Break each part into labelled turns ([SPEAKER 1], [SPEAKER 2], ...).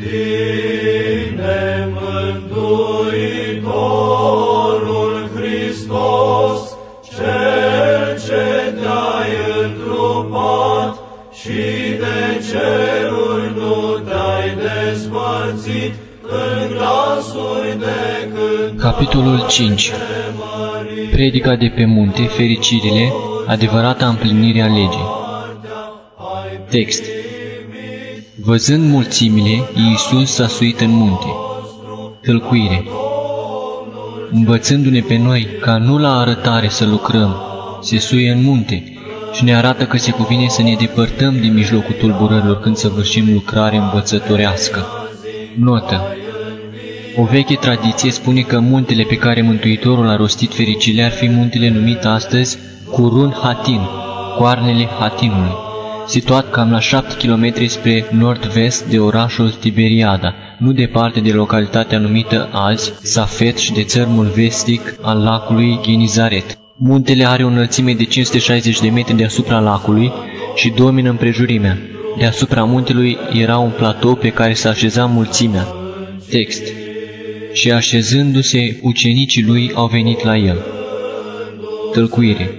[SPEAKER 1] tine, Mântuitorul Hristos, Cel ce te-ai întrupat și de ceruri nu te-ai despărțit în glasuri de cântare.
[SPEAKER 2] Capitolul 5 Predica de pe munte, fericirile, adevărata împlinire a legii. Text Văzând mulțimile, Iisus s-a suit în munte. Tălcuire Învățându-ne pe noi ca nu la arătare să lucrăm, se suie în munte și ne arată că se cuvine să ne depărtăm din mijlocul tulburărilor când săvârșim lucrare învățătorească. Notă o veche tradiție spune că muntele pe care Mântuitorul a rostit fericile ar fi muntele numit astăzi Curun Hatin, coarnele Hatinului, situat cam la 7 km spre nord-vest de orașul Tiberiada, nu departe de localitatea numită azi Safet și de țărmul vestic al lacului Genizaret. Muntele are o înălțime de 560 de metri deasupra lacului și domină împrejurimea. Deasupra muntelui era un platou pe care s-a așezat mulțimea. Text și așezându-se, ucenicii lui au venit la el. Tălcuire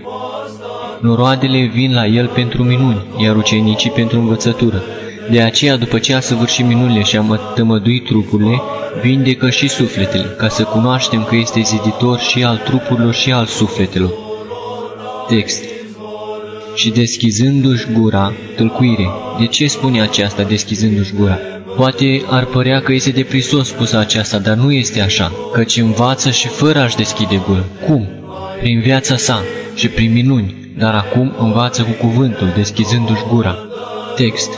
[SPEAKER 2] Noroadele vin la el pentru minuni, iar ucenicii pentru învățătură. De aceea, după ce a săvârșit minunile și a tămăduit trupurile, vindecă și sufletele, ca să cunoaștem că este ziditor și al trupurilor și al sufletelor. Text Și deschizându-și gura, tâlcuire. De ce spune aceasta deschizându-și gura? Poate ar părea că este de prisos spus aceasta, dar nu este așa, căci învață și fără a-și deschide gură. Cum? Prin viața sa și prin minuni, dar acum învață cu cuvântul, deschizându-și gura. Text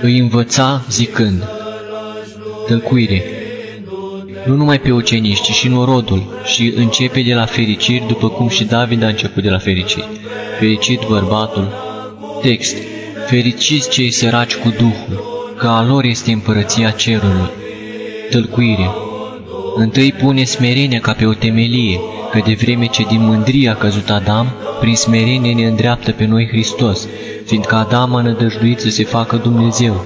[SPEAKER 2] Îi învăța zicând Tălcuire Nu numai pe ucenici, ci și norodul și începe de la fericiri, după cum și David a început de la fericiri. Fericit bărbatul. Text Fericiți cei săraci cu Duhul, că a lor este împărăția cerului. Tălcuire Întâi pune smerenia ca pe o temelie, că de vreme ce din mândrie a căzut Adam, prin smerenie ne îndreaptă pe noi Hristos, fiindcă Adam a nădăjduit să se facă Dumnezeu.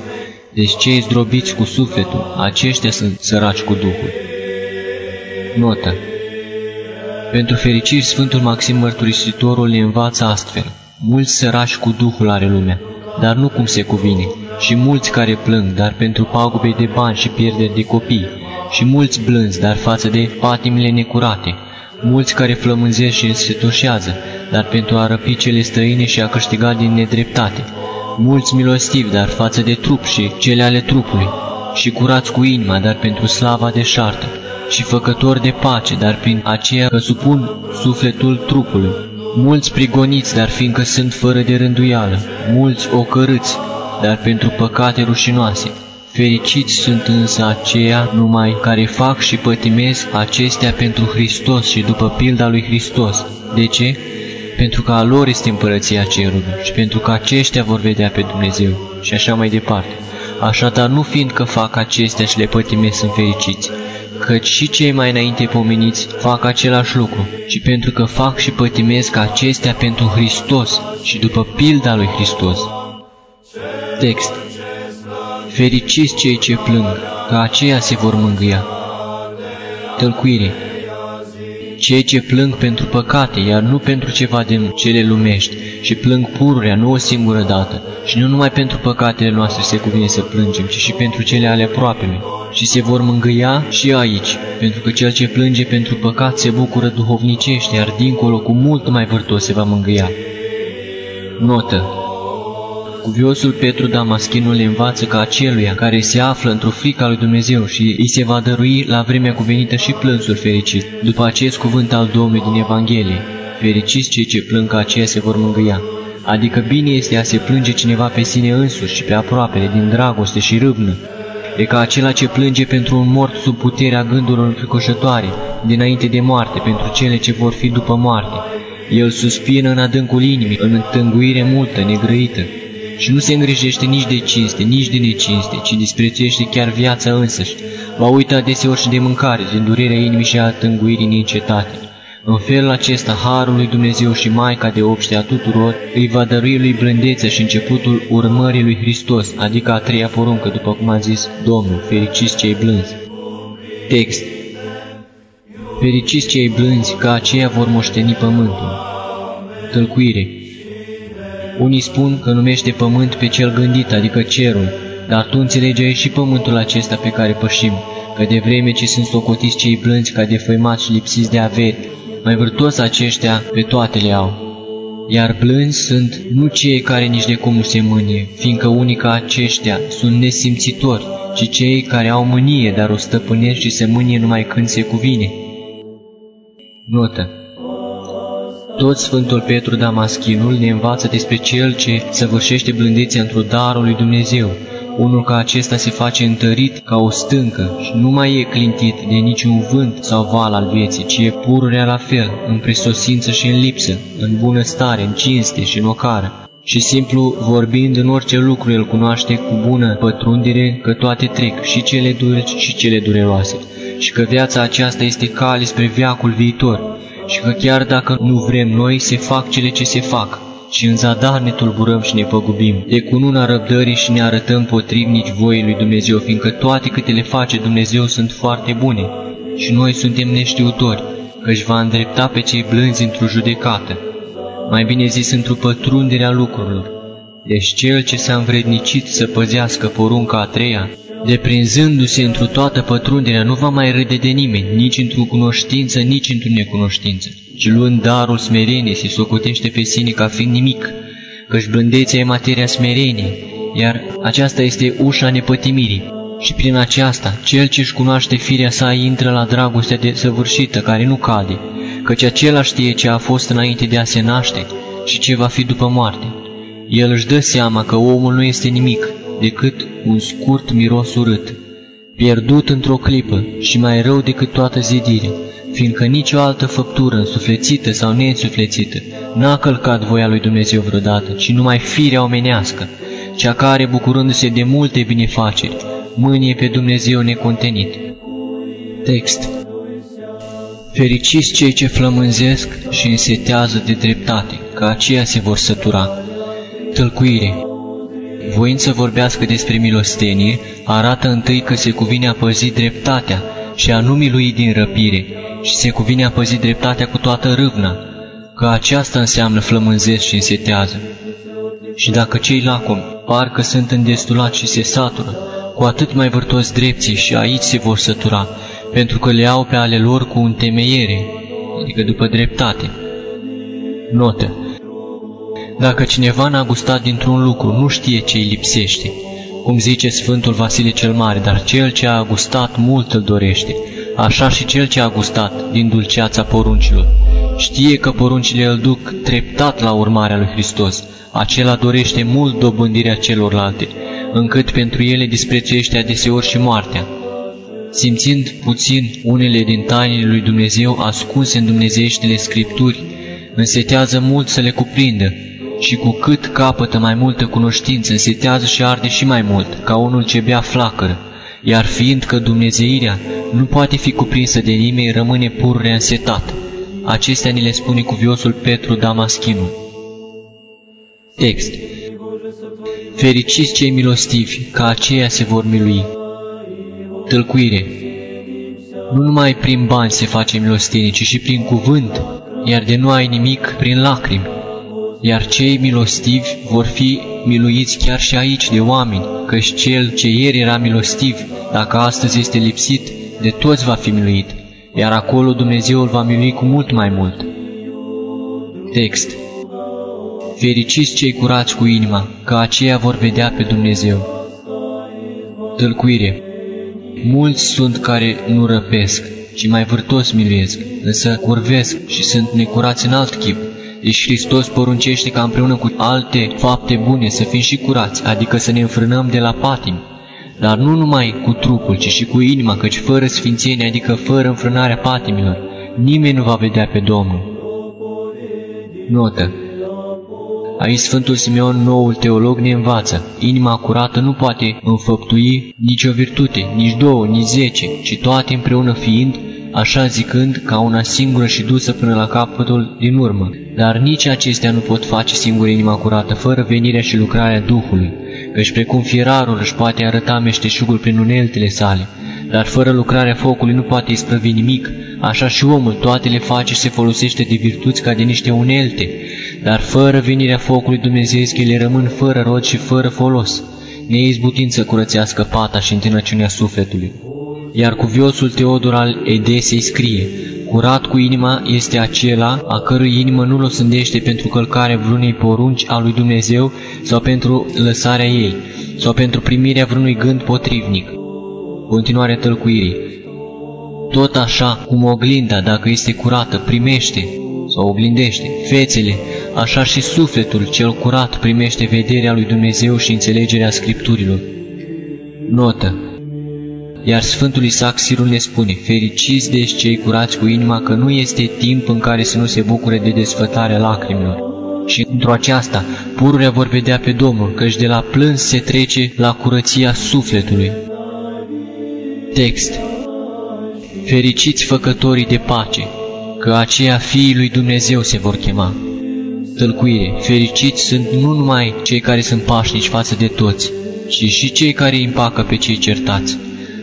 [SPEAKER 2] Deci cei zdrobiți cu sufletul, aceștia sunt săraci cu Duhul. Notă Pentru fericiri, Sfântul Maxim Mărturisitorul ne învață astfel. Mulți săraci cu Duhul are lumea, dar nu cum se cuvine, și mulți care plâng, dar pentru pagube de bani și pierderi de copii, și mulți blânzi, dar față de patimile necurate, mulți care flămânzesc și însetoșează, dar pentru a răpi cele străine și a câștiga din nedreptate, mulți milostivi, dar față de trup și cele ale trupului, și curați cu inima, dar pentru slava de șartă, și făcători de pace, dar prin aceea că supun sufletul trupului. Mulți prigoniți, dar fiindcă sunt fără de rânduială, mulți ocărâți, dar pentru păcate rușinoase. Fericiți sunt însă aceia numai care fac și pătimesc acestea pentru Hristos și după pilda lui Hristos. De ce? Pentru că a lor este împărăția cerului și pentru că aceștia vor vedea pe Dumnezeu și așa mai departe. Așadar, nu fiindcă fac acestea și le pătimesc sunt fericiți, căci și cei mai înainte pomeniți fac același lucru, ci pentru că fac și pătimesc acestea pentru Hristos și după pilda lui Hristos. Text Fericiți cei ce plâng, că aceia se vor mângâia. Tălcuire Cei ce plâng pentru păcate, iar nu pentru ceva din cele lumești, și plâng pururea nu o singură dată, și nu numai pentru păcatele noastre se cuvine să plângem, ci și pentru cele ale aproapele. Și se vor mângâia și aici, pentru că cel ce plânge pentru păcat se bucură duhovnicește, iar dincolo cu mult mai vârtos se va mângâia. Notă Cuviosul Petru Damaschinul le învață că aceluia care se află într-o frică a lui Dumnezeu și îi se va dărui la vremea cuvenită și plânsul fericit, după acest cuvânt al Domnului din Evanghelie. Fericiți cei ce plâng că aceia se vor mângâia. Adică bine este a se plânge cineva pe sine însuși și pe aproapele din dragoste și râvnă. E ca acela ce plânge pentru un mort sub puterea gândurilor înfricoșătoare, dinainte de moarte, pentru cele ce vor fi după moarte. El suspină în adâncul inimii, în întânguire multă, negrăită, și nu se îngrijește nici de cinste, nici de necinste, ci disprețuiește chiar viața însăși. Va uita deseori și de mâncare, din durerea inimii și a tânguirii neîncetate. În felul acesta, Harul lui Dumnezeu și Maica de obște a tuturor îi va dărui lui blândețe și începutul urmării lui Hristos, adică a treia poruncă, după cum a zis Domnul, fericiți cei blânzi. Text Fericiți cei blânzi, că aceia vor moșteni pământul. Tălcuire Unii spun că numește pământ pe cel gândit, adică cerul, dar tu înțelegi și pământul acesta pe care pășim, că de vreme ce sunt socotiți cei blânzi ca defăimați și lipsiți de averi, mai vârtos aceștia pe toate le au. Iar blânzi sunt nu cei care nici de cum nu se mânie, fiindcă unii ca aceștia sunt nesimțitori, ci cei care au mânie, dar o stăpânesc și se mânie numai când se cuvine. Notă tot Sfântul Petru Damaschinul ne învață despre cel ce săvârșește blândețea într-o darul lui Dumnezeu, unul ca acesta se face întărit ca o stâncă și nu mai e clintit de niciun vânt sau val al vieții, ci e pururea la fel, în prisosință și în lipsă, în bună stare, în cinste și în ocară. Și simplu vorbind în orice lucru el cunoaște cu bună pătrundere că toate trec, și cele dulci și cele dureroase, și că viața aceasta este cale spre viacul viitor, și că chiar dacă nu vrem noi, se fac cele ce se fac, și în zadar ne tulburăm și ne păgubim, de cununa răbdării și ne arătăm potrivnici voii lui Dumnezeu, fiindcă toate câte le face Dumnezeu sunt foarte bune. Și noi suntem neștiutori, că își va îndrepta pe cei blânzi într-o judecată, mai bine zis într-o pătrundere a lucrurilor. Deci cel ce s-a învrednicit să păzească porunca a treia, deprinzându-se într-o toată pătrunderea, nu va mai râde de nimeni, nici într-o cunoștință, nici într-o necunoștință ci luând darul smereniei se socotește pe sine ca fiind nimic, căci blândețea e materia smereniei, iar aceasta este ușa nepătimirii. Și prin aceasta, cel ce își cunoaște firea sa intră la dragostea de săvârșită, care nu cade, căci acela știe ce a fost înainte de a se naște și ce va fi după moarte. El își dă seama că omul nu este nimic decât un scurt miros urât, pierdut într-o clipă și mai rău decât toată zidirea, fiindcă nicio altă făptură însuflețită sau neînsuflețită n-a călcat voia lui Dumnezeu vreodată, ci numai firea omenească, cea care, bucurându-se de multe binefaceri, mânie pe Dumnezeu necontenit. Text Fericiți cei ce flămânzesc și însetează de dreptate, că aceia se vor sătura. Tălcuire Voind să vorbească despre milostenie, arată întâi că se cuvine a păzi dreptatea și a nu milui din răpire, și se cuvine a păzi dreptatea cu toată râvna, că aceasta înseamnă flămânzesc și însetează. Și dacă cei lacomi parcă sunt îndestulați și se satură, cu atât mai vârtos drepții și aici se vor sătura, pentru că le au pe ale lor cu întemeiere, adică după dreptate. Notă. Dacă cineva n-a gustat dintr-un lucru, nu știe ce îi lipsește, cum zice Sfântul Vasile cel Mare, dar cel ce a gustat mult îl dorește, așa și cel ce a gustat din dulceața poruncilor. Știe că poruncile îl duc treptat la urmarea lui Hristos, acela dorește mult dobândirea celorlalte, încât pentru ele disprețuiește adeseori și moartea. Simțind puțin unele din tainele lui Dumnezeu ascunse în dumnezeieștile Scripturi, însetează mult să le cuprindă, și cu cât capătă mai multă cunoștință, însetează și arde și mai mult, ca unul ce bea flacără, iar fiindcă Dumnezeirea nu poate fi cuprinsă de nimeni, rămâne pur reînsetat. Acestea ni le spune cuviosul Petru Damaschinu. Text Fericiți cei milostivi, ca aceia se vor milui. Tălcuire Nu numai prin bani se face milostenie, ci și prin cuvânt, iar de nu ai nimic, prin lacrimi. Iar cei milostivi vor fi miluiți chiar și aici de oameni, căci cel ce ieri era milostiv, dacă astăzi este lipsit, de toți va fi miluit, iar acolo Dumnezeu îl va milui cu mult mai mult. Text Fericiți cei curați cu inima, că aceia vor vedea pe Dumnezeu. Tălcuire Mulți sunt care nu răpesc, ci mai vârtos miluiesc, însă curvesc și sunt necurați în alt chip. Deci Hristos poruncește ca împreună cu alte fapte bune să fim și curați, adică să ne înfrânăm de la patim, dar nu numai cu trupul, ci și cu inima, căci fără sfințenie, adică fără înfrânarea patimilor, nimeni nu va vedea pe Domnul. Notă Aici Sfântul Simeon, noul teolog, ne învață. Inima curată nu poate înfăptui nicio virtute, nici două, nici zece, ci toate împreună fiind, așa zicând ca una singură și dusă până la capătul din urmă. Dar nici acestea nu pot face singure inima curată, fără venirea și lucrarea Duhului, căci precum fierarul își poate arăta meșteșugul prin uneltele sale, dar fără lucrarea focului nu poate isprăvi nimic, așa și omul toate le face și se folosește de virtuți ca de niște unelte, dar fără venirea focului dumnezeiesc ele rămân fără rod și fără folos, neizbutind să curățească pata și întinăciunea sufletului. Iar cuviosul Teodor al Edesei scrie, Curat cu inima este acela a cărui inimă nu-l osândește pentru călcarea vreunei porunci a lui Dumnezeu sau pentru lăsarea ei, sau pentru primirea vreunui gând potrivnic. Continuare tălcuirii. Tot așa cum oglinda, dacă este curată, primește sau oglindește fețele, așa și sufletul cel curat primește vederea lui Dumnezeu și înțelegerea Scripturilor. Notă iar Sfântul Isaac Sirul ne spune, fericiți de cei curați cu inima că nu este timp în care să nu se bucure de desfătarea lacrimilor. Și într-o aceasta, pururea vor vedea pe Domnul, căci de la plâns se trece la curăția sufletului. Text Fericiți făcătorii de pace, că aceia fiii lui Dumnezeu se vor chema. Tălcuire, fericiți sunt nu numai cei care sunt pașnici față de toți, ci și cei care îi împacă pe cei certați.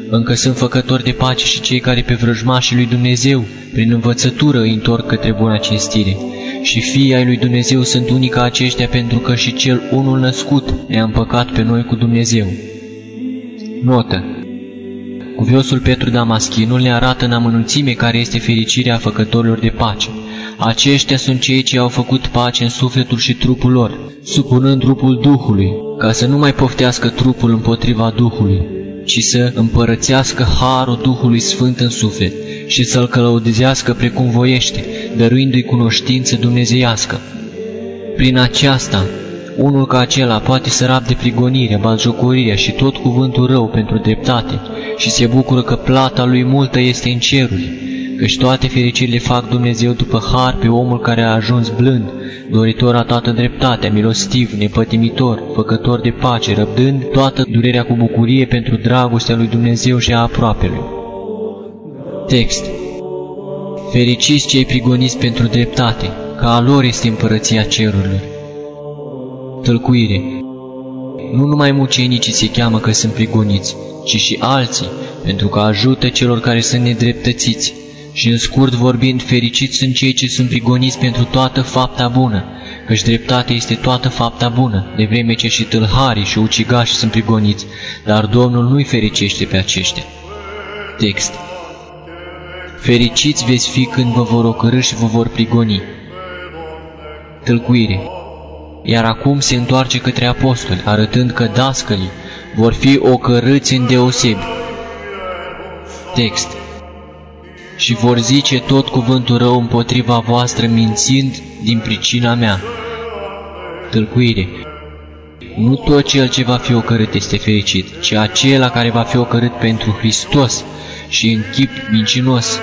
[SPEAKER 2] Încă sunt făcători de pace și cei care pe vrăjmașii lui Dumnezeu, prin învățătură, îi întorc către buna cinstire. Și fiii ai lui Dumnezeu sunt unii ca aceștia pentru că și cel unul născut ne-a împăcat pe noi cu Dumnezeu. Notă Cuviosul Petru Damaschinul ne arată în amănunțime care este fericirea făcătorilor de pace. Aceștia sunt cei ce au făcut pace în sufletul și trupul lor, supunând trupul Duhului, ca să nu mai poftească trupul împotriva Duhului, ci să împărățească harul Duhului Sfânt în suflet și să-L călăudezească precum voiește, dăruindu-i cunoștință dumnezeiască. Prin aceasta, unul ca acela poate să rabde prigonirea, baljocorirea și tot cuvântul rău pentru dreptate și se bucură că plata lui multă este în ceruri, căci toate fericirile fac Dumnezeu după har pe omul care a ajuns blând, doritor a toată dreptatea, milostiv, nepătimitor, făcător de pace, răbdând toată durerea cu bucurie pentru dragostea lui Dumnezeu și a aproapelui. Text Fericiți cei prigoniți pentru dreptate, că a lor este împărăția cerurilor. Tălcuire Nu numai mucenicii se cheamă că sunt prigoniți, ci și alții, pentru că ajută celor care sunt nedreptățiți, și în scurt vorbind, fericiți sunt cei ce sunt prigoniți pentru toată fapta bună, căci dreptatea este toată fapta bună, de vreme ce și tâlharii și ucigași sunt prigoniți, dar Domnul nu-i fericește pe aceștia. Text Fericiți veți fi când vă vor ocărâ și vă vor prigoni. Tălcuire Iar acum se întoarce către apostoli, arătând că dascălii vor fi ocărâți în deosebi. Text și vor zice tot cuvântul rău împotriva voastră mințind din pricina mea. Tălcuire Nu tot cel ce va fi ocărât este fericit, ci acela care va fi ocărât pentru Hristos și în chip mincinos.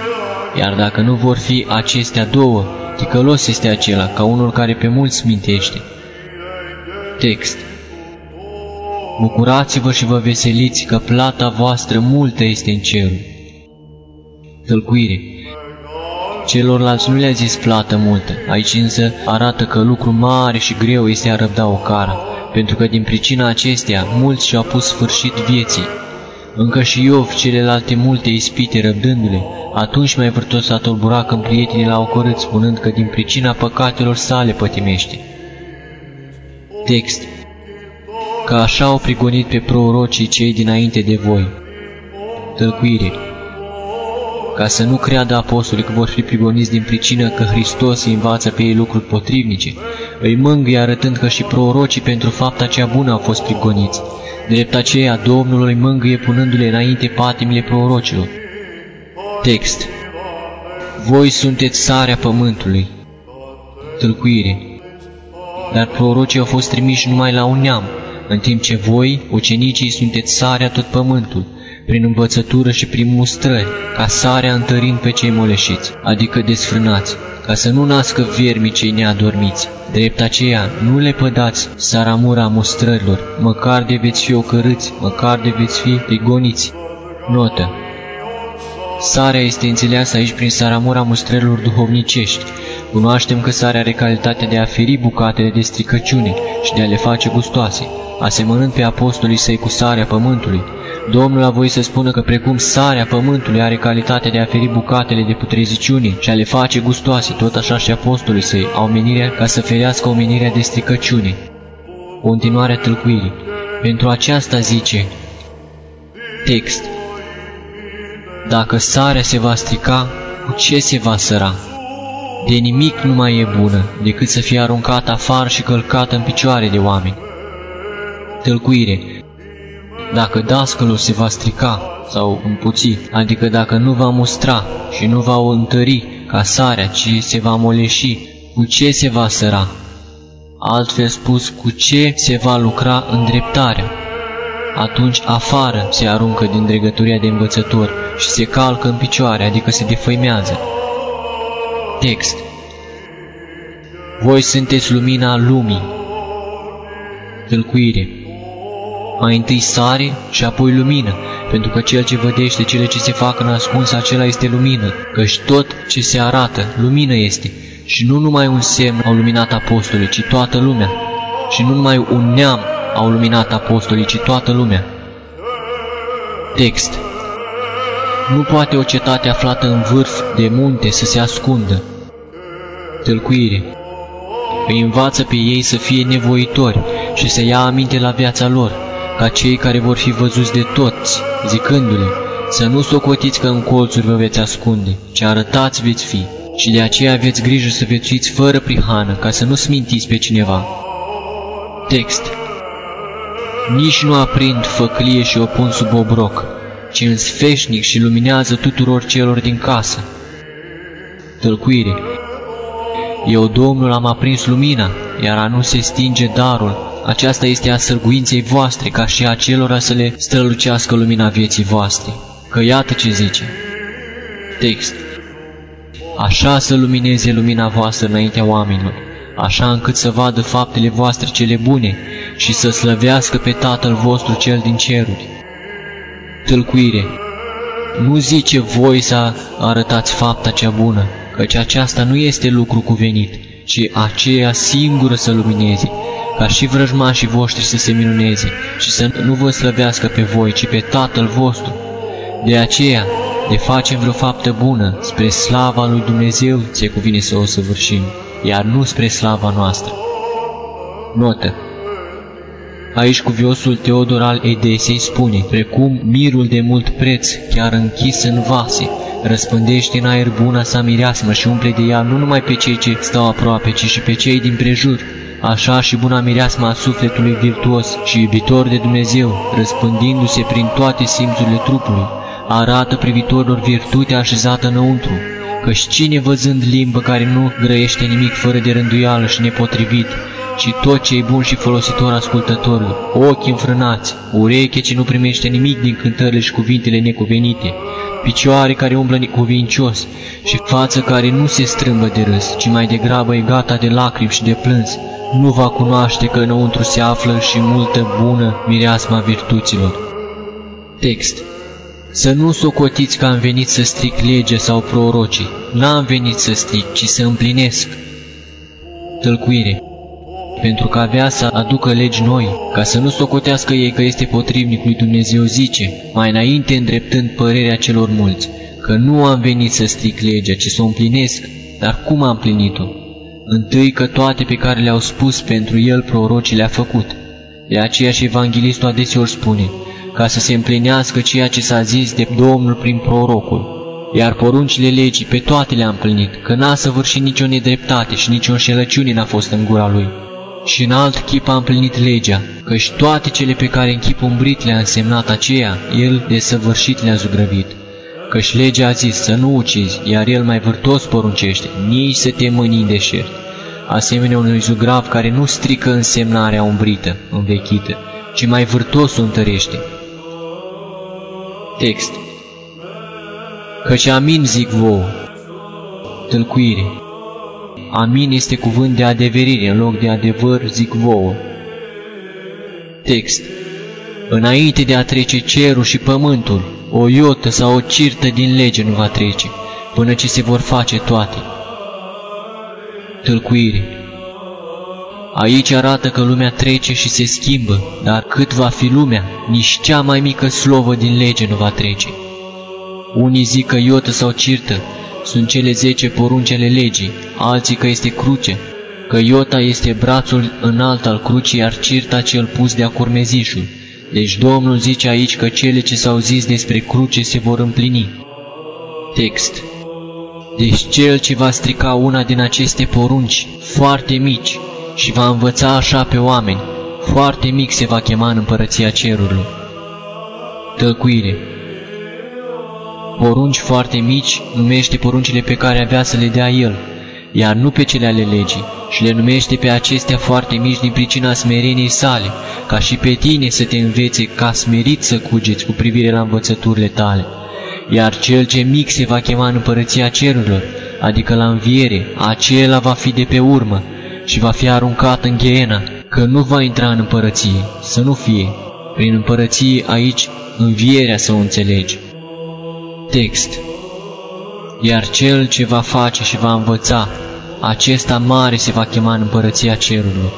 [SPEAKER 2] Iar dacă nu vor fi acestea două, ticălos este acela, ca unul care pe mulți mintește. Text Bucurați-vă și vă veseliți că plata voastră multă este în cerul tălcuire. Celorlalți nu le-a zis plată multă, aici însă arată că lucru mare și greu este a răbda o cara, pentru că din pricina acestea mulți și-au pus sfârșit vieții. Încă și Iov celelalte multe ispite răbdându-le, atunci mai vârtos s-a tulburat când prietenii l-au corât, spunând că din pricina păcatelor sale pătimește. Text Că așa au prigonit pe prorocii cei dinainte de voi. Tălcuire ca să nu creadă apostolii că vor fi prigoniți din pricină că Hristos îi învață pe ei lucruri potrivnice, îi mângâie arătând că și prorocii pentru fapta cea bună au fost prigoniți. Drept aceea, Domnul îi mângâie punându-le înainte patimile prorocilor. Text Voi sunteți sarea pământului. Tâlcuire Dar prorocii au fost trimiși numai la un neam, în timp ce voi, ucenicii, sunteți sarea tot pământul prin învățătură și prin mustrări, ca sarea întărind pe cei moleșiți, adică desfrânați, ca să nu nască viermi cei neadormiți. Drept aceea, nu le pădați saramura mustrărilor, măcar de veți fi ocărâți, măcar de veți fi prigoniți. Notă Sarea este înțeleasă aici prin saramura mustrărilor duhovnicești. Cunoaștem că sarea are calitatea de a feri bucatele de stricăciune și de a le face gustoase, asemănând pe apostolii săi cu sarea pământului. Domnul a voit să spună că precum sarea pământului are calitatea de a feri bucatele de putreziciune și a le face gustoase, tot așa și apostolii săi au menirea ca să ferească omenirea de stricăciune. Continuarea tâlcuirii. Pentru aceasta zice, text, Dacă sarea se va strica, cu ce se va săra? De nimic nu mai e bună, decât să fie aruncată afară și călcată în picioare de oameni. Tălcuire Dacă dascălul se va strica sau împuți, adică dacă nu va mustra și nu va o întări ca sarea, ci se va moleși, cu ce se va săra? Altfel spus, cu ce se va lucra în dreptarea? Atunci afară se aruncă din dregătoria de învățător și se calcă în picioare, adică se defăimează. Text Voi sunteți lumina lumii. Tâlcuire Mai întâi sare și apoi lumină, pentru că cel ce vădește cele ce se fac în ascuns, acela este lumină, căci tot ce se arată, lumină este. Și nu numai un semn au luminat apostolii, ci toată lumea. Și nu numai un neam au luminat apostolii, ci toată lumea. Text Nu poate o cetate aflată în vârf de munte să se ascundă. Tălcuire Îi învață pe ei să fie nevoitori și să ia aminte la viața lor, ca cei care vor fi văzuți de toți, zicându-le, să nu socotiți că în colțuri vă veți ascunde, ci arătați veți fi, și de aceea aveți grijă să viețuiți fără prihană, ca să nu smintiți pe cineva. Text Nici nu aprind făclie și o pun sub obroc, ci în sfeșnic și luminează tuturor celor din casă. Tălcuire Eu, Domnul, am aprins lumina, iar a nu se stinge darul. Aceasta este a sârguinței voastre, ca și a celor să le strălucească lumina vieții voastre. Că iată ce zice. Text Așa să lumineze lumina voastră înaintea oamenilor, așa încât să vadă faptele voastre cele bune și să slăvească pe Tatăl vostru cel din ceruri. Tâlcuire Nu zice voi să arătați fapta cea bună, căci aceasta nu este lucru cuvenit, ci aceea singură să lumineze, ca și vrăjmașii voștri să se minuneze și să nu vă slăvească pe voi, ci pe Tatăl vostru. De aceea, de facem vreo faptă bună, spre slava lui Dumnezeu se cuvine să o săvârșim, iar nu spre slava noastră. Notă Aici cuviosul Teodor al Edesei spune, precum mirul de mult preț, chiar închis în vase, răspândește în aer buna sa mireasmă și umple de ea nu numai pe cei ce stau aproape, ci și pe cei din prejur. Așa și buna mireasmă a sufletului virtuos și iubitor de Dumnezeu, răspândindu-se prin toate simțurile trupului, arată privitorilor virtutea așezată înăuntru, căci cine văzând limbă care nu grăiește nimic fără de rânduială și nepotrivit, ci tot ce e bun și folositor ascultătorului, ochi înfrânați, ureche ce nu primește nimic din cântările și cuvintele necuvenite, picioare care umblă necuvincios și față care nu se strâmbă de râs, ci mai degrabă e gata de lacrimi și de plâns, nu va cunoaște că înăuntru se află și multă bună mireasma virtuților. Text Să nu socotiți că am venit să stric lege sau prorocii. N-am venit să stric, ci să împlinesc. Tălcuire pentru că avea să aducă legi noi, ca să nu socotească ei că este potrivnic lui Dumnezeu, zice, mai înainte îndreptând părerea celor mulți, că nu am venit să stric legea, ci să o împlinesc, dar cum am plinit-o? Întâi că toate pe care le-au spus pentru el prorocii le-a făcut. De aceea și evanghelistul adeseori spune, ca să se împlinească ceea ce s-a zis de Domnul prin prorocul. Iar poruncile legii pe toate le-a împlinit, că n-a săvârșit nicio nedreptate și nicio înșelăciune n-a fost în gura lui. Și în alt chip a împlinit legea, căci toate cele pe care în chip umbrit le-a însemnat aceea, el de săvârșit le-a zugrăvit. Căci legea a zis să nu ucizi, iar el mai vârtos poruncește, nici să te mâni în deșert. Asemenea unui zugrav care nu strică însemnarea umbrită, învechită, ci mai vârtos o întărește. Text Căci amin zic vouă, tâlcuire, Amin este cuvânt de adeverire, în loc de adevăr zic vouă. Text Înainte de a trece cerul și pământul, o iotă sau o cirtă din lege nu va trece, până ce se vor face toate. Tâlcuire Aici arată că lumea trece și se schimbă, dar cât va fi lumea, nici cea mai mică slovă din lege nu va trece. Unii zic că iotă sau cirtă sunt cele zece porunci ale legii, alții că este cruce, că iota este brațul înalt al crucii, iar cirta cel pus de-a curmezișul. Deci Domnul zice aici că cele ce s-au zis despre cruce se vor împlini. Text Deci cel ce va strica una din aceste porunci, foarte mici, și va învăța așa pe oameni, foarte mic se va chema în împărăția cerurilor. Tălcuire Porunci foarte mici numește poruncile pe care avea să le dea el, iar nu pe cele ale legii, și le numește pe acestea foarte mici din pricina smereniei sale, ca și pe tine să te învețe ca smerit să cugeți cu privire la învățăturile tale. Iar cel ce mic se va chema în împărăția cerurilor, adică la înviere, acela va fi de pe urmă și va fi aruncat în ghiena, că nu va intra în împărăție, să nu fie. Prin împărăție aici învierea să o înțelegi. Text Iar cel ce va face și va învăța, acesta mare se va chema în împărăția cerurilor.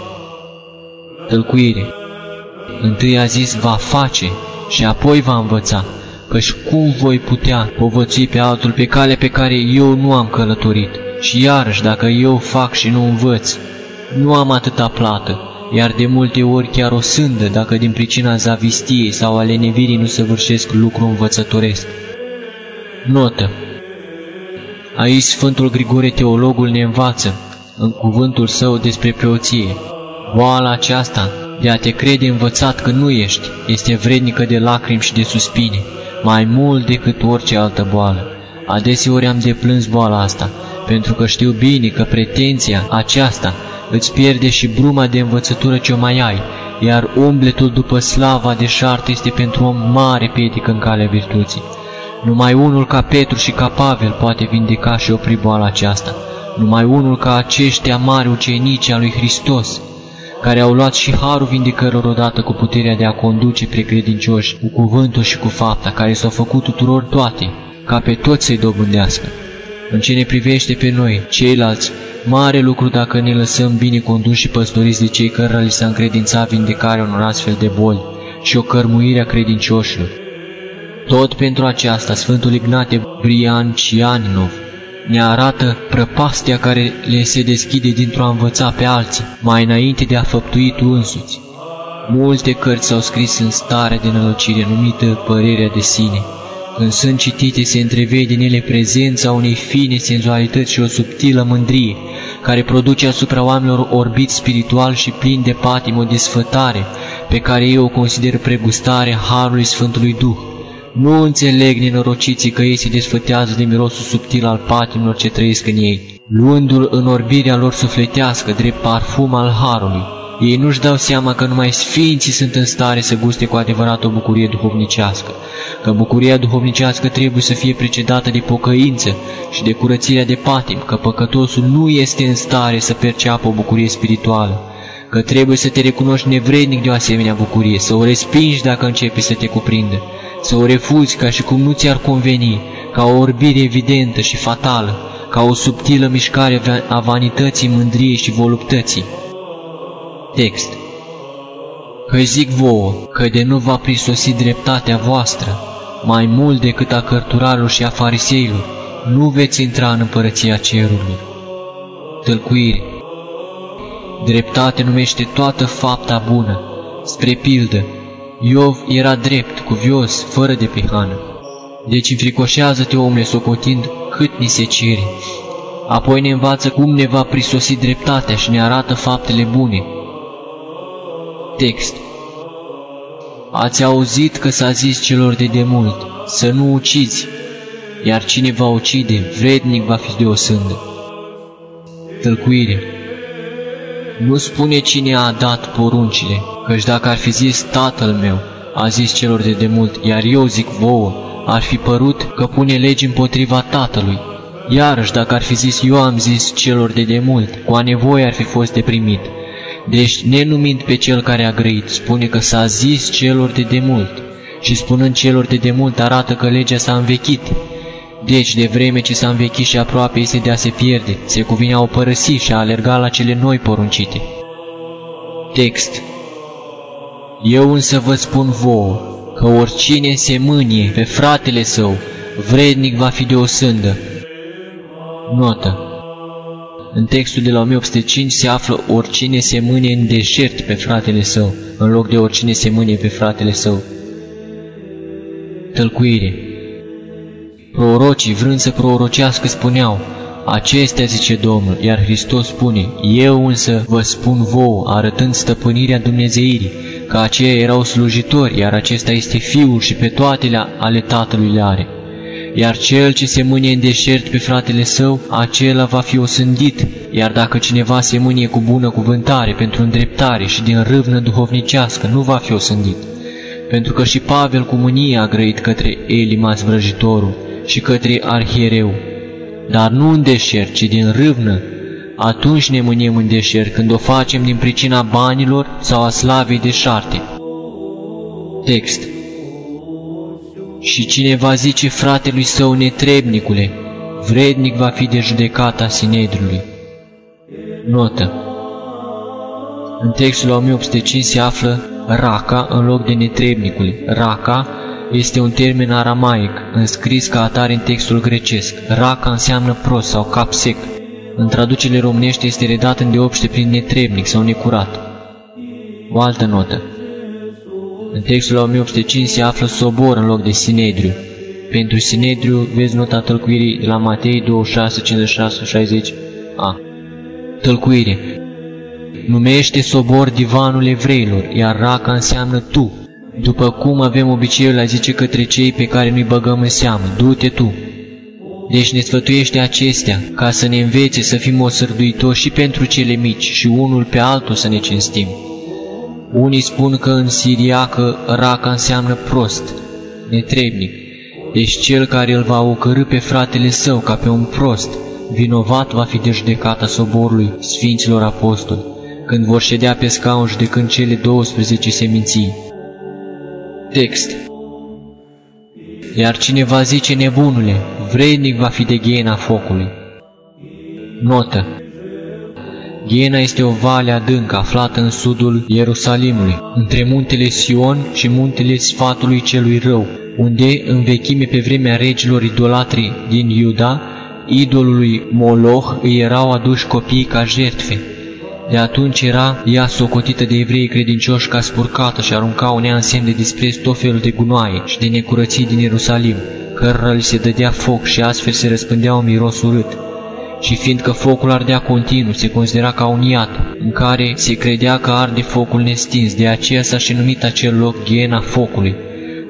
[SPEAKER 2] Tălcuire Întâi a zis va face și apoi va învăța, căci cum voi putea povățui pe altul pe cale pe care eu nu am călătorit? Și iarăși, dacă eu fac și nu învăț, nu am atâta plată, iar de multe ori chiar o sândă dacă din pricina zavistiei sau ale nevirii nu săvârșesc lucru învățătoresc. Notă Aici Sfântul Grigore Teologul ne învață, în cuvântul său despre preoție. Boala aceasta, de a te crede învățat că nu ești, este vrednică de lacrimi și de suspine, mai mult decât orice altă boală. Adeseori am deplâns boala asta, pentru că știu bine că pretenția aceasta îți pierde și bruma de învățătură ce o mai ai, iar umbletul după slava de șartă este pentru om mare piedică în calea virtuții. Numai unul ca Petru și ca Pavel poate vindeca și opri boala aceasta. Numai unul ca aceștia mari ucenici al lui Hristos, care au luat și harul vindicărilor odată cu puterea de a conduce precredincioși cu cuvântul și cu fapta, care s-au făcut tuturor toate, ca pe toți să-i dobândească. În ce ne privește pe noi, ceilalți, mare lucru dacă ne lăsăm bine conduși și păstoriți de cei cărora li s-a încredințat vindecarea unor astfel de boli și o cărmuire a credincioșilor. Tot pentru aceasta, Sfântul Ignate Briancianinov ne arată prăpastia care le se deschide dintr-o a învăța pe alții, mai înainte de a făptui tu însuți. Multe cărți s-au scris în stare de nălăcire numită părerea de sine. Când sunt citite, se întrevede în ele prezența unei fine senzualități și o subtilă mândrie, care produce asupra oamenilor orbit spiritual și plin de patim o desfătare, pe care eu o consider pregustare Harului Sfântului Duh. Nu înțeleg nenorociții că ei se desfătează de mirosul subtil al patimilor ce trăiesc în ei, luându-l în orbirea lor sufletească, drept parfum al Harului. Ei nu-și dau seama că numai sfinții sunt în stare să guste cu adevărat o bucurie duhovnicească, că bucuria duhovnicească trebuie să fie precedată de pocăință și de curățirea de patim, că păcătosul nu este în stare să perceapă o bucurie spirituală, că trebuie să te recunoști nevrednic de o asemenea bucurie, să o respingi dacă începi să te cuprindă, să o refuzi ca și cum nu ți-ar conveni, ca o orbire evidentă și fatală, ca o subtilă mișcare a vanității, mândriei și voluptății. Text Că zic vouă că de nu va prisosi dreptatea voastră, mai mult decât a cărturarilor și a fariseilor, nu veți intra în împărăția cerurilor. Tălcuire Dreptate numește toată fapta bună, spre pildă, Iov era drept, cuvios, fără de prihană. Deci înfricoșează-te, omule, socotind cât ni se cere. Apoi ne învață cum ne va prisosi dreptatea și ne arată faptele bune. Text Ați auzit că s-a zis celor de demult, să nu uciți, iar cine va ucide, vrednic va fi de o sândă. Tălcuire Nu spune cine a dat poruncile, căci dacă ar fi zis tatăl meu, a zis celor de demult, iar eu zic vouă, ar fi părut că pune legi împotriva tatălui. Iarăși, dacă ar fi zis eu am zis celor de demult, cu a nevoie ar fi fost deprimit. Deci, nenumind pe cel care a grăit, spune că s-a zis celor de demult și spunând celor de demult arată că legea s-a învechit. Deci, de vreme ce s-a învechit și aproape este de a se pierde, se cuvine a o părăsi și a alerga la cele noi poruncite. Text Eu însă vă spun vouă că oricine se mânie pe fratele său, vrednic va fi de o sândă. Notă în textul de la 1805 se află oricine se mânie în deșert pe fratele său, în loc de oricine se mânie pe fratele său. Tălcuire Prorocii, vrând să prorocească, spuneau, Acestea zice Domnul, iar Hristos spune, Eu însă vă spun vouă, arătând stăpânirea Dumnezeirii, că aceia erau slujitori, iar acesta este Fiul și pe toate ale Tatălui le are iar cel ce se mânie în deșert pe fratele său, acela va fi osândit, iar dacă cineva se mânie cu bună cuvântare pentru îndreptare și din râvnă duhovnicească, nu va fi osândit. Pentru că și Pavel cu mânie a grăit către Elimas vrăjitorul și către arhiereu, dar nu în deșert, ci din râvnă, atunci ne mâniem în deșert când o facem din pricina banilor sau a slavei de șarte. Text și cine va zice fratelui său netrebnicule, vrednic va fi de judecata Sinedrului. Notă În textul 1805 se află raca în loc de netrebnicule. Raca este un termen aramaic, înscris ca atare în textul grecesc. Raca înseamnă prost sau cap sec. În traducere românește este redat în deopște prin netrebnic sau necurat. O altă notă. În textul la 1805 se află sobor în loc de Sinedriu. Pentru Sinedriu vezi nota tălcuirii de la Matei 26, 56, 60 a. Tălcuire Numește sobor divanul evreilor, iar raca înseamnă tu. După cum avem obiceiul a zice către cei pe care nu-i băgăm în seamă, du-te tu. Deci ne sfătuiește acestea, ca să ne învețe să fim osărduitori și pentru cele mici și unul pe altul să ne cinstim. Unii spun că în siriacă raca înseamnă prost, netrebnic, deci cel care îl va ocărâ pe fratele său ca pe un prost, vinovat va fi de judecata soborului Sfinților Apostoli, când vor ședea pe scaun judecând cele 12 seminții. Text Iar cine va zice nebunule, vrednic va fi de ghena focului. Notă Ghiena este o vale adâncă aflată în sudul Ierusalimului, între muntele Sion și muntele Sfatului Celui Rău, unde, în vechime pe vremea regilor idolatri din Iuda, idolului Moloch îi erau aduși copiii ca jertfe. De atunci era ea socotită de evrei credincioși ca spurcată și arunca unea în semn de dispreț tot felul de gunoaie și de necurății din Ierusalim, cărora li se dădea foc și astfel se răspândea un miros urât și fiindcă focul ardea continuu, se considera ca un iad, în care se credea că arde focul nestins, de aceea s-a și numit acel loc Ghiena focului.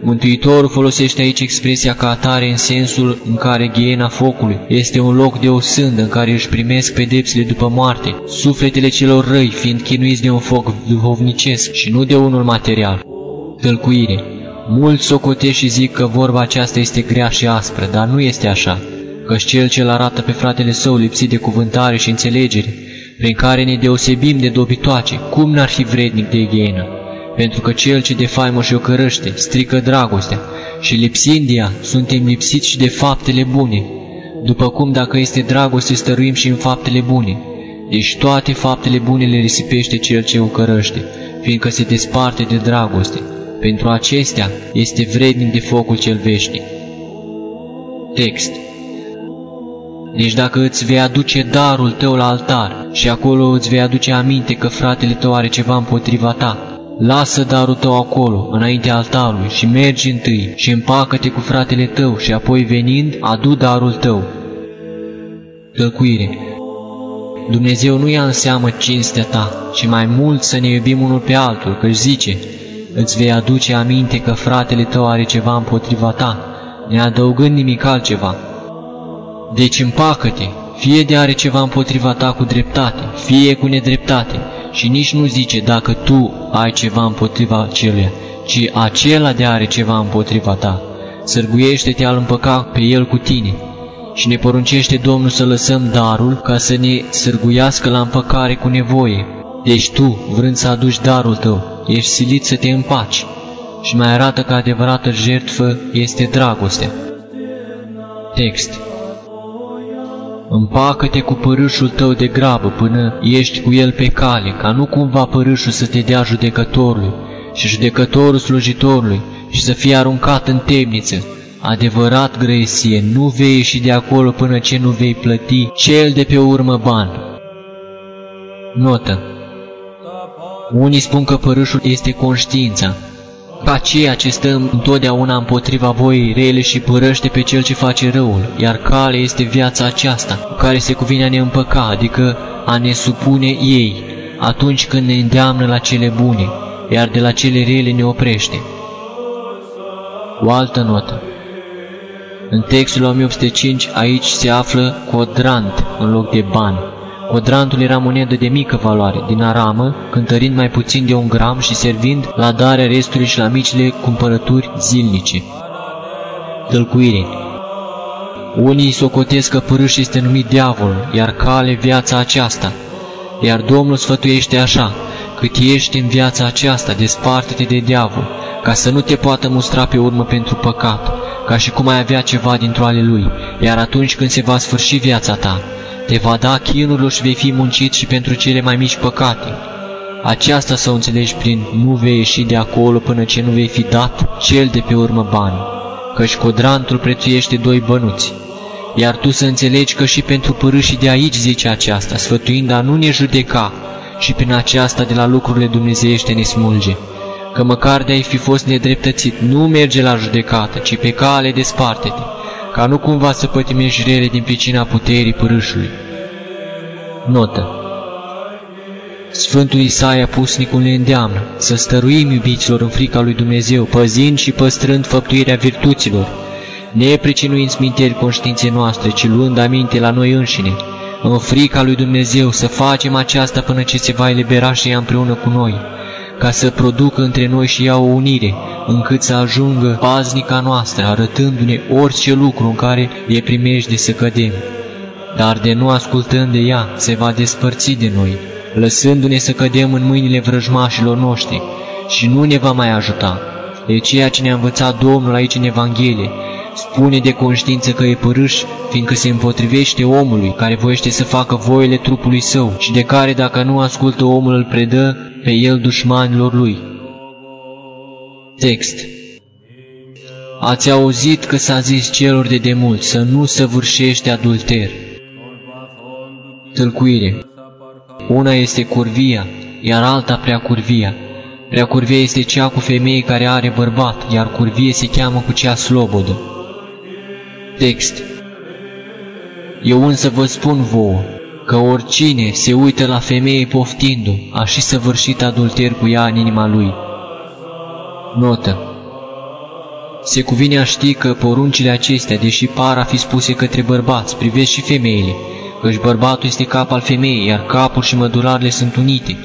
[SPEAKER 2] Mântuitorul folosește aici expresia ca atare în sensul în care ghiena focului este un loc de o sândă în care își primesc pedepsile după moarte, sufletele celor răi fiind chinuiți de un foc duhovnicesc și nu de unul material. Tălcuire Mulți socotești și zic că vorba aceasta este grea și aspră, dar nu este așa căci cel ce-l arată pe fratele său lipsit de cuvântare și înțelegere, prin care ne deosebim de dobitoace, cum n-ar fi vrednic de ghienă? Pentru că cel ce de faimă și o cărăște, strică dragostea, și lipsind ea, suntem lipsiți și de faptele bune, după cum dacă este dragoste stăruim și în faptele bune. Deci toate faptele bune le risipește cel ce o cărăște, fiindcă se desparte de dragoste. Pentru acestea este vrednic de focul cel veșnic. Text deci dacă îți vei aduce darul tău la altar și acolo îți vei aduce aminte că fratele tău are ceva împotriva ta, lasă darul tău acolo, înaintea altarului și mergi întâi și împacă-te cu fratele tău și apoi venind, adu darul tău. Tălcuire Dumnezeu nu ia în seamă cinstea ta, ci mai mult să ne iubim unul pe altul, că zice, îți vei aduce aminte că fratele tău are ceva împotriva ta, neadăugând nimic altceva, deci împacă-te, fie de are ceva împotriva ta cu dreptate, fie cu nedreptate, și nici nu zice dacă tu ai ceva împotriva celuia, ci acela de are ceva împotriva ta. Sărguiește-te al împăca pe el cu tine. Și ne poruncește Domnul să lăsăm darul ca să ne sărguiască la împăcare cu nevoie. Deci tu, vrând să aduci darul tău, ești silit să te împaci. și mai arată că adevărată jertfă este dragostea. Text Împacă-te cu părâșul tău de grabă până ești cu el pe cale, ca nu cumva părâșul să te dea judecătorului și judecătorul slujitorului și să fie aruncat în temniță. Adevărat gresie, nu vei ieși de acolo până ce nu vei plăti cel de pe urmă ban. Notă Unii spun că părâșul este conștiința, ca ceea ce stă întotdeauna împotriva voii rele și părăște pe cel ce face răul, iar cale este viața aceasta, cu care se cuvine a ne împăca, adică a ne supune ei, atunci când ne îndeamnă la cele bune, iar de la cele rele ne oprește. O altă notă. În textul 1805 aici se află codrant în loc de bani. Codrantul era monedă de mică valoare, din aramă, cântărind mai puțin de un gram și servind la darea restului și la micile cumpărături zilnice. Tălcuire Unii socotesc că părâș este numit diavol, iar cale viața aceasta. Iar Domnul sfătuiește așa, cât ești în viața aceasta, desparte-te de diavol, ca să nu te poată mustra pe urmă pentru păcat, ca și cum ai avea ceva dintr-o ale lui, iar atunci când se va sfârși viața ta, te va da chinurilor și vei fi muncit și pentru cele mai mici păcate. Aceasta să o înțelegi prin nu vei ieși de acolo până ce nu vei fi dat cel de pe urmă bani, căci codrantul prețuiește doi bănuți. Iar tu să înțelegi că și pentru părâșii de aici zice aceasta, sfătuind a nu ne judeca și prin aceasta de la lucrurile dumnezeiește ne smulge. Că măcar de ai fi fost nedreptățit, nu merge la judecată, ci pe cale desparte-te ca nu cumva să pătimești rele din pricina puterii părâșului. Notă Sfântul Isaia pusnicul ne îndeamnă să stăruim iubiților în frica lui Dumnezeu, păzind și păstrând făptuirea virtuților, nepricinuind sminteri conștiinței noastre, ci luând aminte la noi înșine, în frica lui Dumnezeu să facem aceasta până ce se va elibera și ea împreună cu noi, ca să producă între noi și ea o unire, încât să ajungă paznica noastră, arătându-ne orice lucru în care e de să cădem. Dar de nu ascultând de ea, se va despărți de noi, lăsându-ne să cădem în mâinile vrăjmașilor noștri și nu ne va mai ajuta. E ceea ce ne-a învățat Domnul aici în Evanghelie, spune de conștiință că e părâș, fiindcă se împotrivește omului care voiește să facă voile trupului său și de care dacă nu ascultă omul îl predă pe el dușmanilor lui. Text Ați auzit că s-a zis celor de demult să nu săvârșește adulter. Tălcuire Una este curvia, iar alta prea curvia. Prea curvia este cea cu femeie care are bărbat, iar curvie se cheamă cu cea slobodă. Text Eu însă vă spun vouă, că oricine se uită la femeie poftindu, a și săvârșit adulter cu ea în inima lui. Notă Se cuvine a ști că poruncile acestea, deși par a fi spuse către bărbați, privesc și femeile, căci bărbatul este cap al femeii, iar capul și mădularele sunt unite.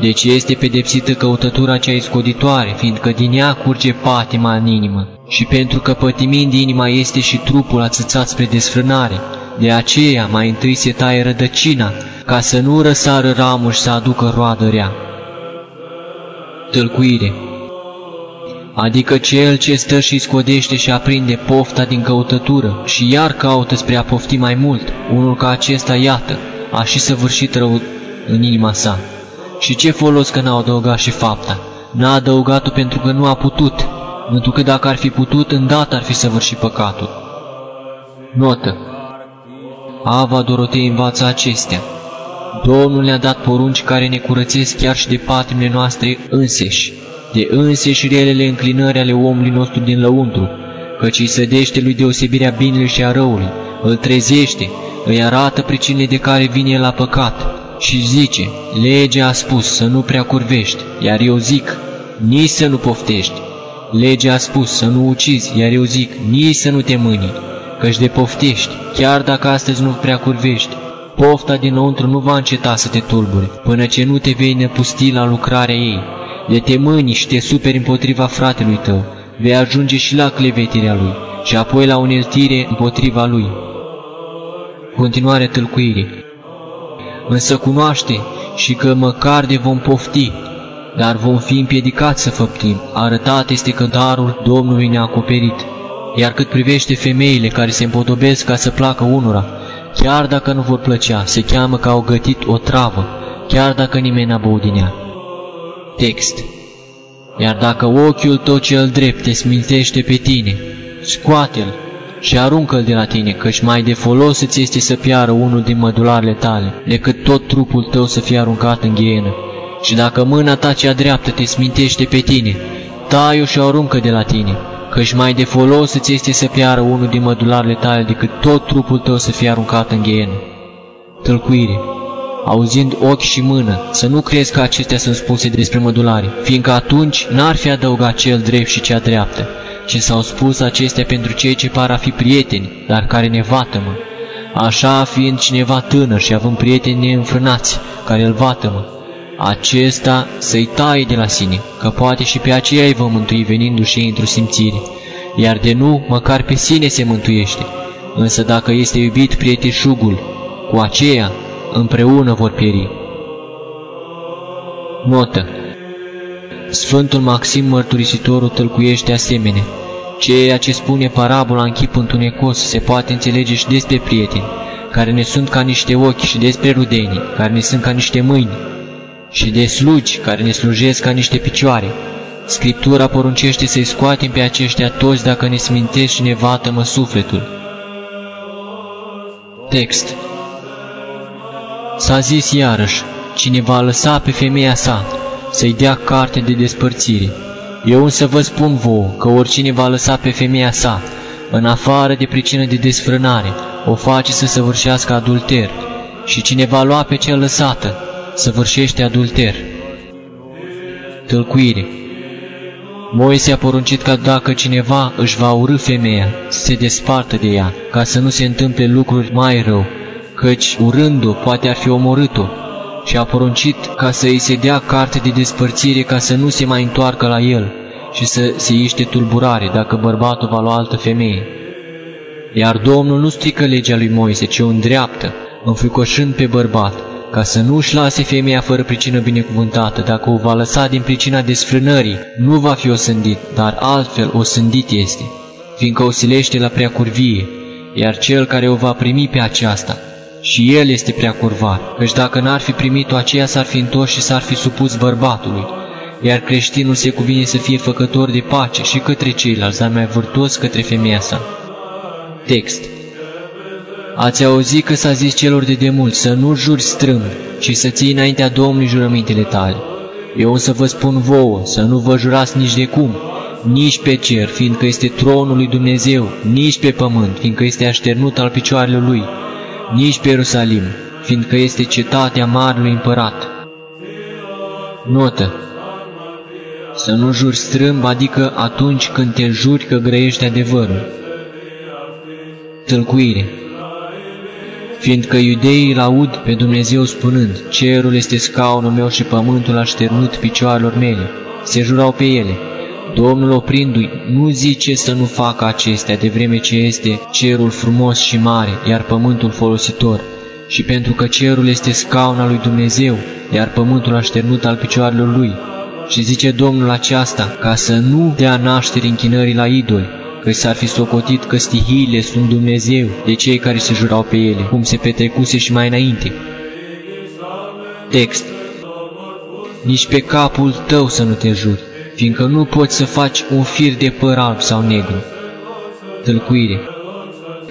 [SPEAKER 2] Deci este pedepsită căutătura cea iscoditoare, fiindcă din ea curge patima în inimă. Și pentru că pătimind inima este și trupul ațățat spre desfrânare, de aceea mai întâi se taie rădăcina, ca să nu răsară ramul și să aducă roadă rea. Tălcuire Adică cel ce stă și scodește și aprinde pofta din căutătură și iar caută spre a pofti mai mult, unul ca acesta, iată, a și săvârșit rău în inima sa. Și ce folos că n-a adăugat și fapta? N-a adăugat-o pentru că nu a putut, pentru că dacă ar fi putut, îndată ar fi săvârșit păcatul. Notă Ava Dorotei învață acestea. Domnul ne-a dat porunci care ne curățesc chiar și de patimile noastre înseși, de înseși relele înclinări ale omului nostru din lăuntru, căci îi sădește lui deosebirea binele și a răului, îl trezește, îi arată pricinile de care vine la păcat și zice, legea a spus să nu prea curvești, iar eu zic, nici să nu poftești. Legea a spus să nu ucizi, iar eu zic, nici să nu te mâni căci de poftești, chiar dacă astăzi nu prea curvești. Pofta dinăuntru nu va înceta să te tulbure, până ce nu te vei năpusti la lucrarea ei. De te mâni și te superi împotriva fratelui tău, vei ajunge și la clevetirea lui și apoi la uneltire împotriva lui. Continuare tâlcuirii Însă cunoaște și că măcar de vom pofti, dar vom fi împiedicați să făptim. Arătat este că darul Domnului ne-a acoperit. Iar cât privește femeile care se împodobesc ca să placă unora, chiar dacă nu vor plăcea, se cheamă că au gătit o travă, chiar dacă nimeni n-a băut din ea. Text Iar dacă ochiul tău cel drept te smintește pe tine, scoate-l și aruncă-l de la tine, căci mai de folos îți este să piară unul din mădularele tale, decât tot trupul tău să fie aruncat în ghienă. Și dacă mâna ta cea dreaptă te smintește pe tine, tai-o și aruncă de la tine, căci mai de folos îți este să piară unul din mădularele tale decât tot trupul tău să fie aruncat în ghienă. Tălcuire Auzind ochi și mână, să nu crezi că acestea sunt spuse despre mădulare, fiindcă atunci n-ar fi adăugat cel drept și cea dreaptă, ci s-au spus acestea pentru cei ce par a fi prieteni, dar care ne vatămă. Așa fiind cineva tânăr și având prieteni neînfrânați, care îl vatămă, acesta să-i taie de la sine, că poate și pe aceea îi vom mântui venindu-și într-o simțire, iar de nu, măcar pe sine se mântuiește. Însă dacă este iubit prieteșugul, cu aceea împreună vor pieri. Notă Sfântul Maxim Mărturisitorul tălcuiește asemenea. Ceea ce spune parabola în chip întunecos se poate înțelege și despre prieteni, care ne sunt ca niște ochi și despre rudenii, care ne sunt ca niște mâini, și de slugi, care ne slujesc ca niște picioare. Scriptura poruncește să-i scoatem pe aceștia toți dacă ne smintesc și ne vatămă sufletul. Text S-a zis iarăși, cine va lăsa pe femeia sa să-i dea carte de despărțire. Eu însă vă spun vouă că oricine va lăsa pe femeia sa, în afară de pricină de desfrânare, o face să săvârșească adulter, și cine va lua pe cea lăsată, săvârșește adulter. Tălcuire Moise a poruncit ca dacă cineva își va urâ femeia, să se despartă de ea, ca să nu se întâmple lucruri mai rău, căci urându-o poate ar fi omorât-o, și a poruncit ca să îi se dea carte de despărțire ca să nu se mai întoarcă la el și să se iște tulburare dacă bărbatul va lua altă femeie. Iar Domnul nu strică legea lui Moise, ci o îndreaptă, înfricoșând pe bărbat, ca să nu își lase femeia fără pricină binecuvântată, dacă o va lăsa din pricina desfrânării, nu va fi osândit, dar altfel osândit este, fiindcă o silește la prea curvie, iar cel care o va primi pe aceasta, și el este prea curvat, căci dacă n-ar fi primit-o aceea s-ar fi întors și s-ar fi supus bărbatului, iar creștinul se cuvine să fie făcător de pace și către ceilalți, dar mai vârtos către femeia sa. Text Ați auzit că s-a zis celor de demult să nu juri strâmb, ci să ții înaintea Domnului jurămintele tale. Eu însă vă spun vouă să nu vă jurați nici de cum, nici pe cer, fiindcă este tronul lui Dumnezeu, nici pe pământ, fiindcă este așternut al picioarelor lui, nici pe Ierusalim, fiindcă este cetatea Marului Împărat. Notă Să nu juri strâmb, adică atunci când te juri că grăiești adevărul. Tălcuire fiindcă iudeii îl aud pe Dumnezeu spunând, cerul este scaunul meu și pământul așternut picioarelor mele, se jurau pe ele. Domnul oprindu-i nu zice să nu facă acestea, de vreme ce este cerul frumos și mare, iar pământul folositor. Și pentru că cerul este scauna lui Dumnezeu, iar pământul așternut al picioarelor lui. Și zice Domnul aceasta, ca să nu dea naștere închinării la idoli, că s-ar fi socotit că stihiile sunt Dumnezeu de cei care se jurau pe ele, cum se petrecuse și mai înainte. Text Nici pe capul tău să nu te juri, fiindcă nu poți să faci un fir de păr alb sau negru. Tălcuire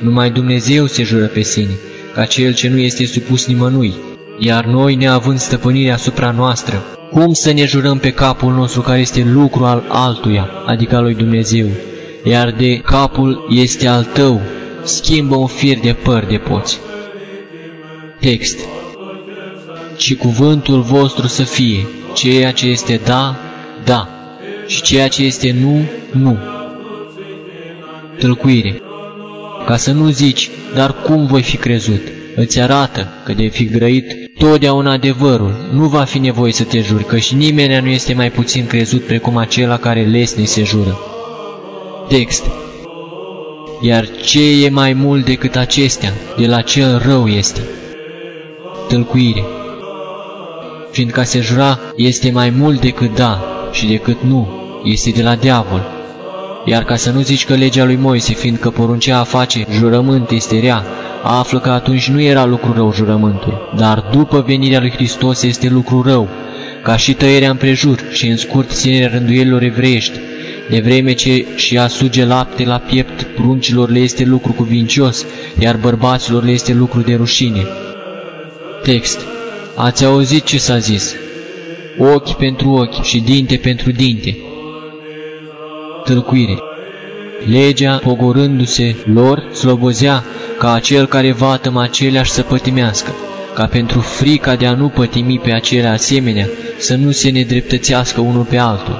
[SPEAKER 2] Numai Dumnezeu se jură pe sine, ca cel ce nu este supus nimănui, iar noi, neavând stăpânire asupra noastră, cum să ne jurăm pe capul nostru care este lucru al altuia, adică al lui Dumnezeu, iar de capul este al tău, schimbă un fir de păr de poți. Text Ci cuvântul vostru să fie, ceea ce este da, da, și ceea ce este nu, nu. Tălcuire Ca să nu zici, dar cum voi fi crezut? Îți arată că de fi grăit totdeauna adevărul, nu va fi nevoie să te juri, că și nimeni nu este mai puțin crezut precum acela care lesne se jură. Text Iar ce e mai mult decât acestea, de la cel rău este. Tălcuire fiindcă a se jura este mai mult decât da și decât nu, este de la diavol. Iar ca să nu zici că legea lui Moise, fiindcă poruncea a face jurământ este rea, află că atunci nu era lucru rău jurământul, dar după venirea lui Hristos este lucru rău, ca și tăierea împrejur și în scurt ținerea rânduielilor evreiești, de vreme ce și a suge lapte la piept pruncilor le este lucru cuvincios, iar bărbaților le este lucru de rușine. Text Ați auzit ce s-a zis? Ochi pentru ochi și dinte pentru dinte. Tâlcuire Legea, pogorându-se lor, slobozea ca acel care vatăm aceleași să pătimească, ca pentru frica de a nu pătimi pe acele asemenea, să nu se nedreptățească unul pe altul.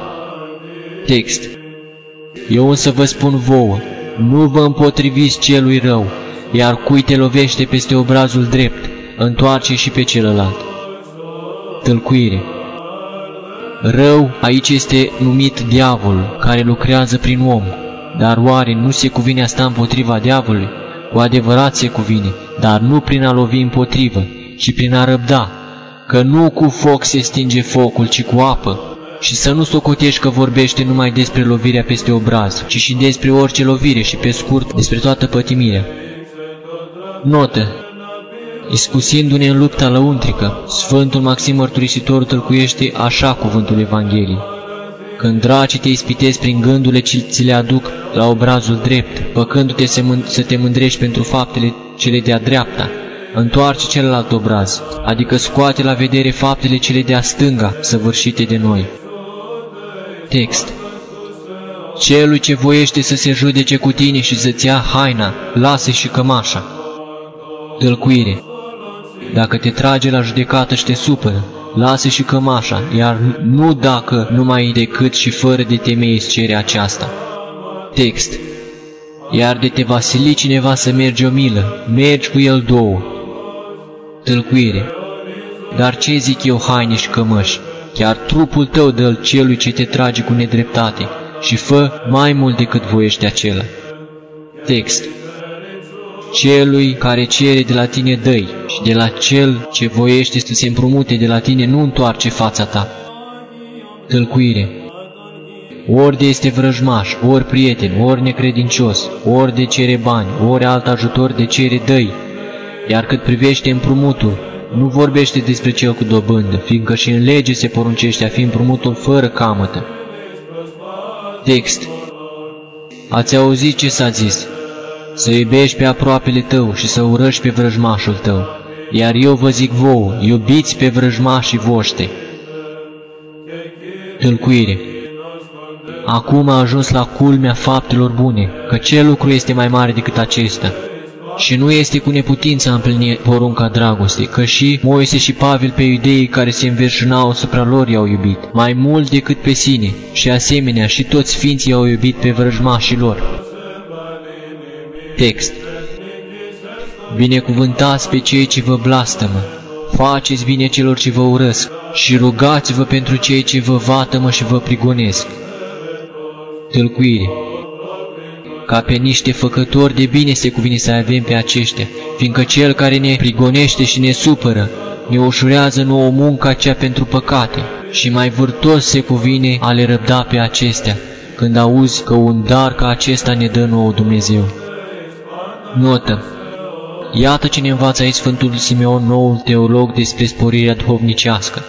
[SPEAKER 2] Text Eu însă vă spun vouă, nu vă împotriviți celui rău, iar cui te lovește peste obrazul drept, întoarce și pe celălalt. Tâlcuire Rău aici este numit diavolul, care lucrează prin om, dar oare nu se cuvine asta împotriva diavolului? Cu adevărat se cuvine, dar nu prin a lovi împotrivă, ci prin a răbda, că nu cu foc se stinge focul, ci cu apă, și să nu socotești că vorbește numai despre lovirea peste obraz, ci și despre orice lovire și pe scurt despre toată pătimirea. Notă Iscusindu-ne în lupta lăuntrică, Sfântul Maxim Mărturisitor tălcuiește așa cuvântul Evangheliei. Când dracii te ispitezi prin gândurile ce ți le aduc la obrazul drept, păcându-te să, să te mândrești pentru faptele cele de-a dreapta, întoarce celălalt obraz, adică scoate la vedere faptele cele de-a stânga, săvârșite de noi. Text Celui ce voiește să se judece cu tine și să-ți ia haina, lasă și cămașa. Tălcuire dacă te trage la judecată și te supără, lasă și cămașa, iar nu dacă numai decât și fără de temei îți cere aceasta. Text Iar de te va sili cineva să mergi o milă, mergi cu el două. Tălcuire Dar ce zic eu haine și cămăși? Chiar trupul tău dă celui ce te trage cu nedreptate și fă mai mult decât voiește acela. Text Celui care cere de la tine dăi și de la cel ce voiește să se împrumute de la tine nu întoarce fața ta. Tălcuire Ori de este vrăjmaș, ori prieten, ori necredincios, ori de cere bani, ori alt ajutor de cere dăi, iar cât privește împrumutul, nu vorbește despre cel cu dobândă, fiindcă și în lege se poruncește a fi împrumutul fără camătă. Text Ați auzit ce s-a zis? să iubești pe aproapele tău și să urăști pe vrăjmașul tău. Iar eu vă zic vouă, iubiți pe vrăjmașii voștri. Tâlcuire Acum a ajuns la culmea faptelor bune, că ce lucru este mai mare decât acesta? Și nu este cu neputință a împlini porunca dragostei, că și Moise și Pavel pe iudeii care se înverșunau asupra lor i-au iubit, mai mult decât pe sine, și asemenea și toți sfinții i-au iubit pe vrăjmașii lor. Text Binecuvântați pe cei ce vă blastămă, faceți bine celor ce vă urăsc și rugați-vă pentru cei ce vă vatămă și vă prigonesc. Tâlcuire Ca pe niște făcători de bine se cuvine să avem pe aceștia, fiindcă cel care ne prigonește și ne supără, ne ușurează nouă munca cea pentru păcate și mai vârtos se cuvine a le răbda pe acestea, când auzi că un dar ca acesta ne dă nouă Dumnezeu. Notă Iată ce ne învață aici Sfântul Simeon, noul teolog, despre sporirea duhovnicească.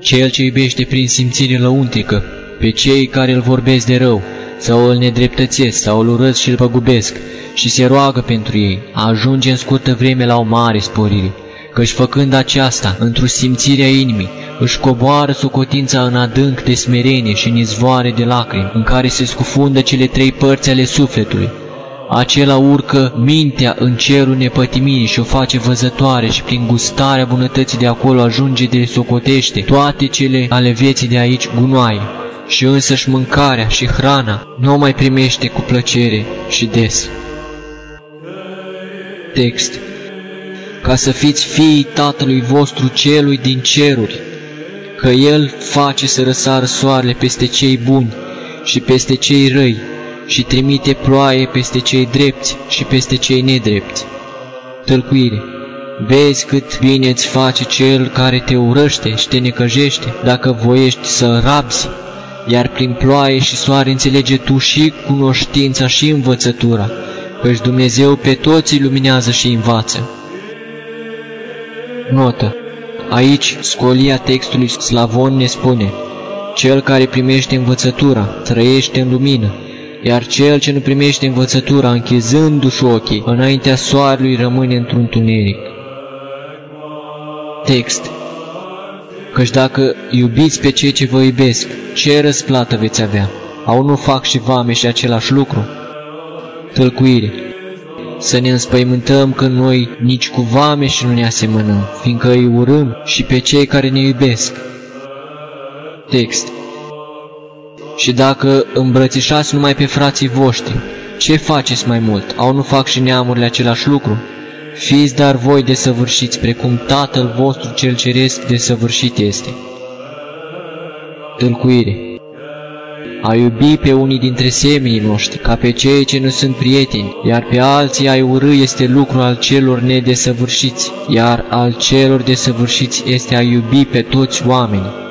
[SPEAKER 2] Cel ce iubește prin simțire lăuntrică pe cei care îl vorbesc de rău, sau îl nedreptățesc, sau îl urăsc și îl păgubesc, și se roagă pentru ei, ajunge în scurtă vreme la o mare sporire, căci făcând aceasta, într-o simțire a inimii, își coboară socotința în adânc de smerenie și în izvoare de lacrimi, în care se scufundă cele trei părți ale sufletului, acela urcă mintea în cerul nepătimirii și o face văzătoare și prin gustarea bunătății de acolo ajunge de socotește toate cele ale vieții de aici gunoaie și însăși mâncarea și hrana nu o mai primește cu plăcere și des. Text Ca să fiți fiii Tatălui vostru celui din ceruri, că El face să răsară soarele peste cei buni și peste cei răi, și trimite ploaie peste cei drepți și peste cei nedrepți. Tălcuire Vezi cât bine îți face cel care te urăște și te necăjește, dacă voiești să rabzi, iar prin ploaie și soare înțelege tu și cunoștința și învățătura, căci Dumnezeu pe toți luminează și învață. Notă. Aici, scolia textului Slavon ne spune, Cel care primește învățătura trăiește în lumină, iar cel ce nu primește învățătura, închizându-și ochii, înaintea soarelui rămâne într-un tuneric. Text Căci dacă iubiți pe cei ce vă iubesc, ce răsplată veți avea? Au nu fac și vame și același lucru? Tălcuire Să ne înspăimântăm că noi nici cu vame și nu ne asemănăm, fiindcă îi urâm și pe cei care ne iubesc. Text Și dacă îmbrățișați numai pe frații voștri, ce faceți mai mult? Au nu fac și neamurile același lucru? Fiți dar voi desăvârșiți, precum Tatăl vostru cel ceresc desăvârșit este. Tâlcuire A iubi pe unii dintre seminii noștri, ca pe cei ce nu sunt prieteni, iar pe alții a urâ este lucru al celor nedesăvârșiți, iar al celor desăvârșiți este a iubi pe toți oamenii.